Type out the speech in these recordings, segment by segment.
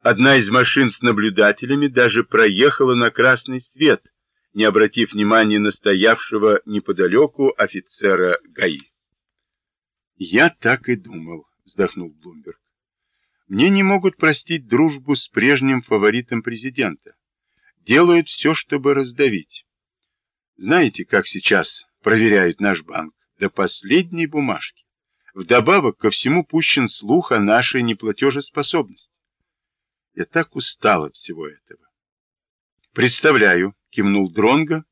Одна из машин с наблюдателями даже проехала на красный свет, не обратив внимания на стоявшего неподалеку офицера ГАИ. «Я так и думал», — вздохнул Блумберг. «Мне не могут простить дружбу с прежним фаворитом президента. Делают все, чтобы раздавить. Знаете, как сейчас проверяют наш банк? До последней бумажки. Вдобавок ко всему пущен слух о нашей неплатежеспособности. Я так устал от всего этого. Представляю, кивнул Дронга.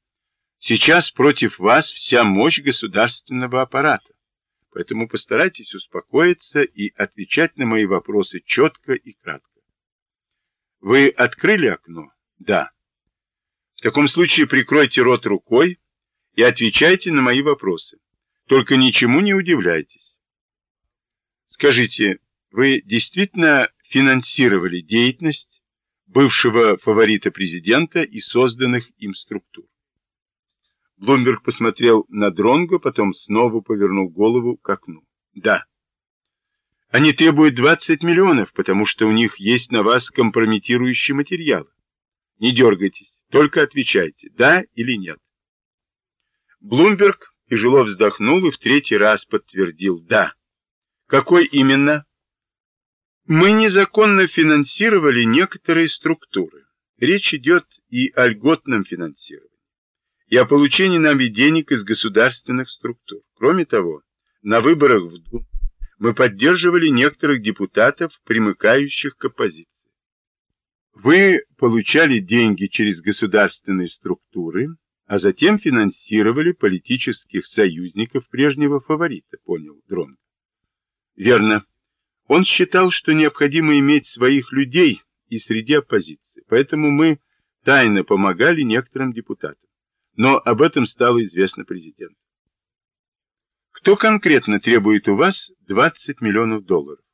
Сейчас против вас вся мощь государственного аппарата. Поэтому постарайтесь успокоиться и отвечать на мои вопросы четко и кратко. Вы открыли окно? Да. В таком случае прикройте рот рукой и отвечайте на мои вопросы. Только ничему не удивляйтесь. Скажите, вы действительно финансировали деятельность бывшего фаворита президента и созданных им структур? Блумберг посмотрел на Дронго, потом снова повернул голову к окну. Да. Они требуют 20 миллионов, потому что у них есть на вас компрометирующие материалы. Не дергайтесь, только отвечайте, да или нет. Блумберг тяжело вздохнул и в третий раз подтвердил «да». Какой именно? Мы незаконно финансировали некоторые структуры. Речь идет и о льготном финансировании, и о получении нами денег из государственных структур. Кроме того, на выборах в Думу мы поддерживали некоторых депутатов, примыкающих к оппозиции. Вы получали деньги через государственные структуры, а затем финансировали политических союзников прежнего фаворита, понял Дрон. Верно. Он считал, что необходимо иметь своих людей и среди оппозиции, поэтому мы тайно помогали некоторым депутатам. Но об этом стало известно президенту. Кто конкретно требует у вас 20 миллионов долларов?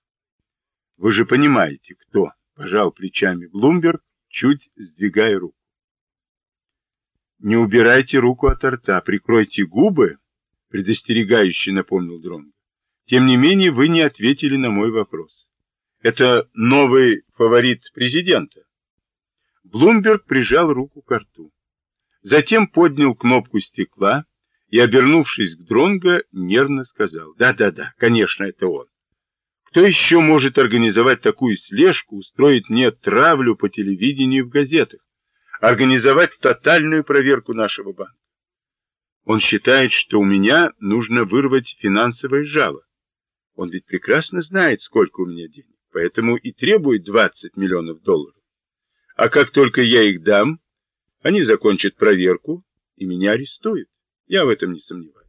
Вы же понимаете, кто, пожал плечами Блумберг, чуть сдвигая руку. Не убирайте руку от рта, прикройте губы, предостерегающе напомнил Дрон. Тем не менее, вы не ответили на мой вопрос. Это новый фаворит президента. Блумберг прижал руку к рту. Затем поднял кнопку стекла и, обернувшись к Дронго, нервно сказал, «Да-да-да, конечно, это он. Кто еще может организовать такую слежку, устроить мне травлю по телевидению и в газетах? организовать тотальную проверку нашего банка. Он считает, что у меня нужно вырвать финансовое жало. Он ведь прекрасно знает, сколько у меня денег, поэтому и требует 20 миллионов долларов. А как только я их дам, они закончат проверку и меня арестуют. Я в этом не сомневаюсь.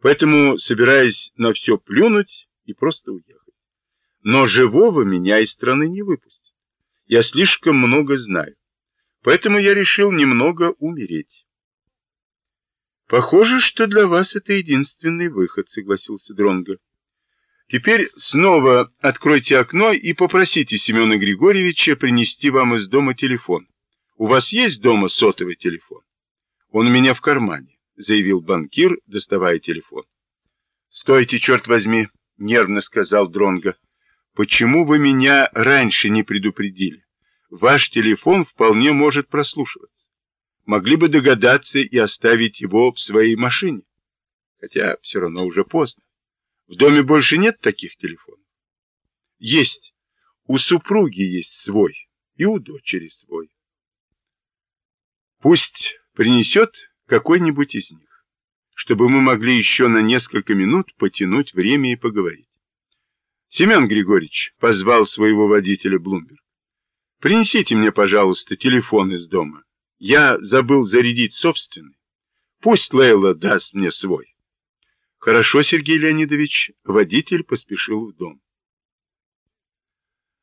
Поэтому собираюсь на все плюнуть и просто уехать. Но живого меня из страны не выпустят. Я слишком много знаю. Поэтому я решил немного умереть. Похоже, что для вас это единственный выход, согласился Дронго. Теперь снова откройте окно и попросите Семена Григорьевича принести вам из дома телефон. У вас есть дома сотовый телефон? Он у меня в кармане, заявил банкир, доставая телефон. Стойте, черт возьми, нервно сказал Дронго. Почему вы меня раньше не предупредили? ваш телефон вполне может прослушиваться. Могли бы догадаться и оставить его в своей машине. Хотя все равно уже поздно. В доме больше нет таких телефонов? Есть. У супруги есть свой, и у дочери свой. Пусть принесет какой-нибудь из них, чтобы мы могли еще на несколько минут потянуть время и поговорить. Семен Григорьевич позвал своего водителя Блумберг. Принесите мне, пожалуйста, телефон из дома. Я забыл зарядить собственный. Пусть Лейла даст мне свой. Хорошо, Сергей Леонидович. Водитель поспешил в дом.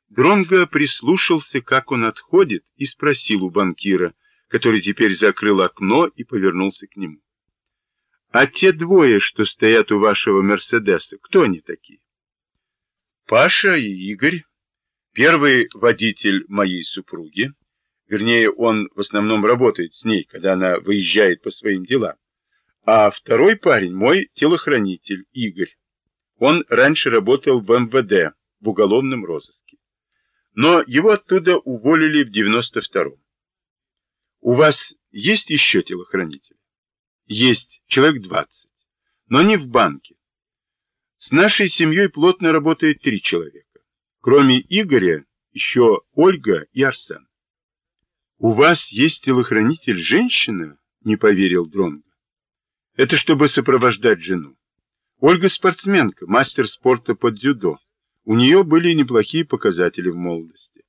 Дронго прислушался, как он отходит, и спросил у банкира, который теперь закрыл окно и повернулся к нему. «А те двое, что стоят у вашего Мерседеса, кто они такие?» «Паша и Игорь». Первый водитель моей супруги, вернее, он в основном работает с ней, когда она выезжает по своим делам, а второй парень мой телохранитель Игорь. Он раньше работал в МВД, в уголовном розыске. но его оттуда уволили в 92-м. У вас есть еще телохранители? Есть, человек 20, но не в банке. С нашей семьей плотно работает три человека. Кроме Игоря, еще Ольга и Арсен. У вас есть телохранитель женщина? Не поверил Дронго. Это чтобы сопровождать жену. Ольга спортсменка, мастер спорта под дзюдо. У нее были неплохие показатели в молодости.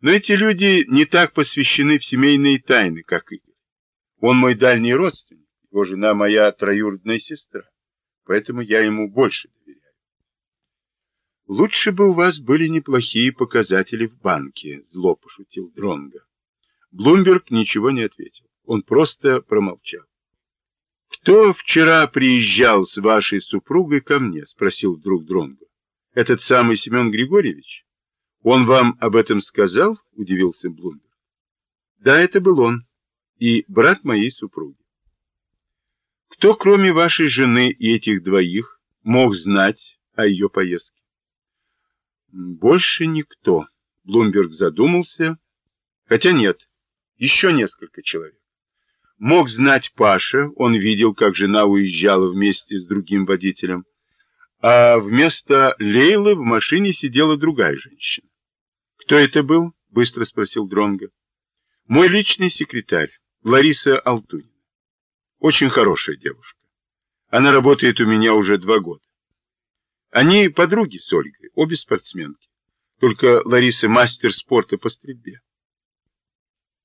Но эти люди не так посвящены в семейные тайны, как Игорь. Он мой дальний родственник, его жена моя троюродная сестра, поэтому я ему больше доверяю. Лучше бы у вас были неплохие показатели в банке, зло пошутил Дронга. Блумберг ничего не ответил. Он просто промолчал. «Кто вчера приезжал с вашей супругой ко мне?» — спросил вдруг Дронго. «Этот самый Семен Григорьевич? Он вам об этом сказал?» — удивился Блумберг. «Да, это был он и брат моей супруги. Кто, кроме вашей жены и этих двоих, мог знать о ее поездке?» «Больше никто», — Блумберг задумался. «Хотя нет, еще несколько человек. Мог знать Паша, он видел, как жена уезжала вместе с другим водителем, а вместо Лейлы в машине сидела другая женщина. «Кто это был?» — быстро спросил Дронга. «Мой личный секретарь, Лариса Алтунина. Очень хорошая девушка. Она работает у меня уже два года. Они подруги с Ольгой, обе спортсменки. Только Лариса мастер спорта по стрельбе.